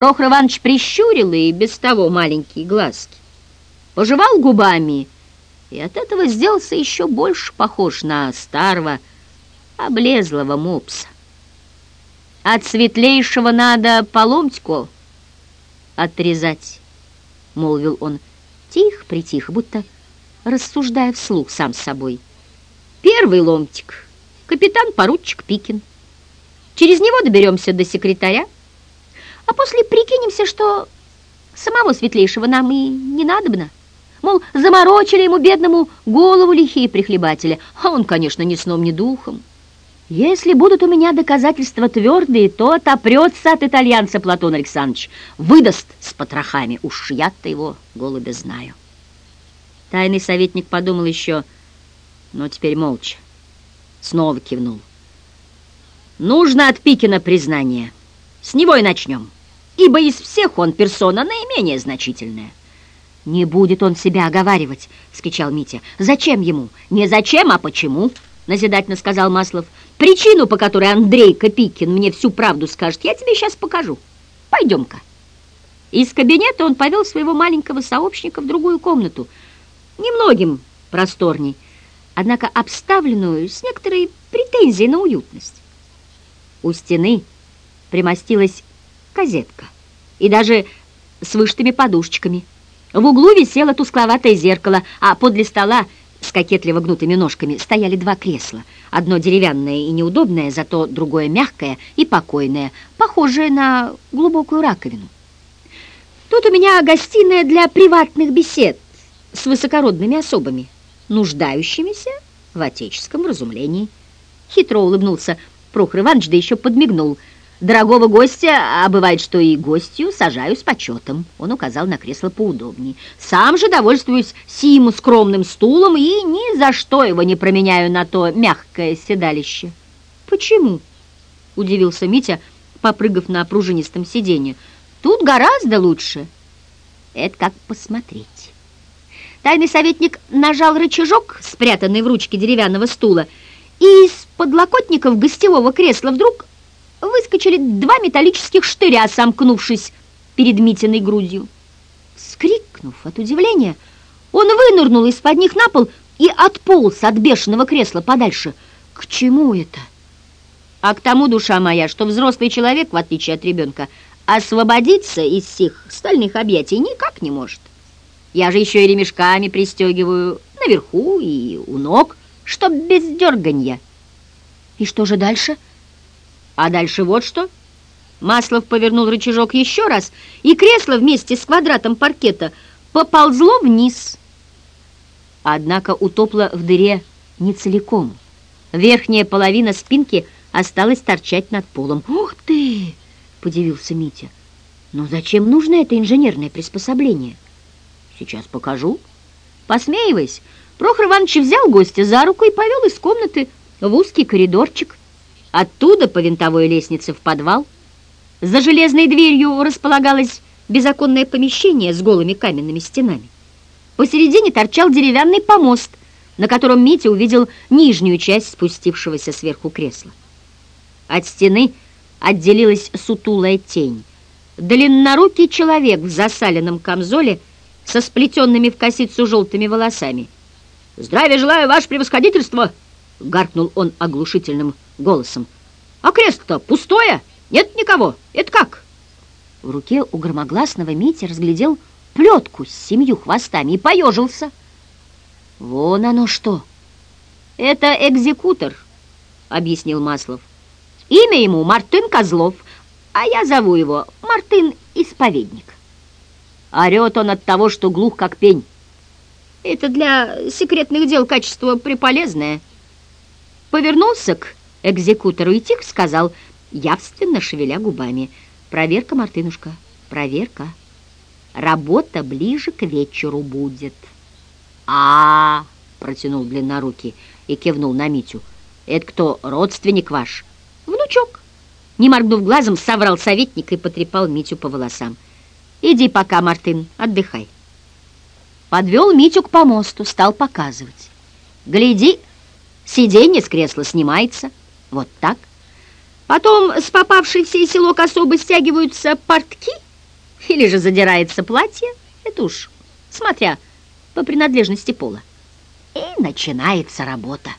Прохор Иванович прищурил и без того маленькие глазки, пожевал губами и от этого сделался еще больше похож на старого облезлого мопса. От светлейшего надо поломтику отрезать, — молвил он тихо-притихо, будто рассуждая вслух сам с собой. Первый ломтик — капитан-поручик Пикин. Через него доберемся до секретаря, а после прикинемся, что самого светлейшего нам и не надобно. Мол, заморочили ему, бедному, голову лихие прихлебатели, а он, конечно, ни сном, ни духом. Если будут у меня доказательства твердые, то отопрется от итальянца Платон Александрович, выдаст с потрохами, уж я-то его голубя знаю. Тайный советник подумал еще, но теперь молча, снова кивнул. Нужно от Пикина признание, с него и начнем ибо из всех он персона наименее значительная. «Не будет он себя оговаривать!» — скричал Митя. «Зачем ему?» «Не зачем, а почему?» — назидательно сказал Маслов. «Причину, по которой Андрей Копикин мне всю правду скажет, я тебе сейчас покажу. Пойдем-ка». Из кабинета он повел своего маленького сообщника в другую комнату, немногим просторней, однако обставленную с некоторой претензией на уютность. У стены примостилась козетка, и даже с вышитыми подушечками. В углу висело тускловатое зеркало, а подле стола с кокетливо гнутыми ножками стояли два кресла. Одно деревянное и неудобное, зато другое мягкое и покойное, похожее на глубокую раковину. Тут у меня гостиная для приватных бесед с высокородными особами, нуждающимися в отеческом разумлении. Хитро улыбнулся Прохор Иванович, да еще подмигнул – Дорогого гостя, а бывает, что и гостью, сажаю с почетом. Он указал на кресло поудобнее. Сам же довольствуюсь сим скромным стулом и ни за что его не променяю на то мягкое седалище. Почему? Удивился Митя, попрыгав на пружинистом сиденье. Тут гораздо лучше. Это как посмотреть. Тайный советник нажал рычажок, спрятанный в ручке деревянного стула, и из подлокотников гостевого кресла вдруг выскочили два металлических штыря, сомкнувшись перед Митиной грудью. Скрикнув от удивления, он вынырнул из-под них на пол и отполз от бешеного кресла подальше. К чему это? А к тому, душа моя, что взрослый человек, в отличие от ребенка, освободиться из сих стальных объятий никак не может. Я же еще и ремешками пристегиваю наверху и у ног, чтоб без дерганья. И что же дальше? — а дальше вот что. Маслов повернул рычажок еще раз, и кресло вместе с квадратом паркета поползло вниз. Однако утопло в дыре не целиком. Верхняя половина спинки осталась торчать над полом. «Ух ты!» — подивился Митя. «Но зачем нужно это инженерное приспособление?» «Сейчас покажу». Посмеиваясь, Прохор Иванович взял гостя за руку и повел из комнаты в узкий коридорчик, Оттуда по винтовой лестнице в подвал. За железной дверью располагалось безоконное помещение с голыми каменными стенами. Посередине торчал деревянный помост, на котором Митя увидел нижнюю часть спустившегося сверху кресла. От стены отделилась сутулая тень. Длиннорукий человек в засаленном камзоле со сплетенными в косицу желтыми волосами. «Здравия желаю, ваше превосходительство!» — гаркнул он оглушительным голосом. «А крест-то пустое? Нет никого? Это как?» В руке у громогласного Мити разглядел плетку с семью хвостами и поежился. «Вон оно что!» «Это экзекутор», — объяснил Маслов. «Имя ему Мартын Козлов, а я зову его Мартын Исповедник. Орет он от того, что глух как пень. Это для секретных дел качество приполезное». Повернулся к экзекутору и тихо сказал, явственно шевеля губами, «Проверка, Мартынушка, проверка. Работа ближе к вечеру будет». А, -а, -а протянул длиннорукий и кивнул на Митю. «Это кто, родственник ваш?» «Внучок». Не моргнув глазом, соврал советник и потрепал Митю по волосам. «Иди пока, Мартын, отдыхай». Подвел Митю к помосту, стал показывать. «Гляди, сиденье с кресла снимается». Вот так. Потом с попавшей в сей селок особо стягиваются портки или же задирается платье, это уж смотря по принадлежности пола. И начинается работа.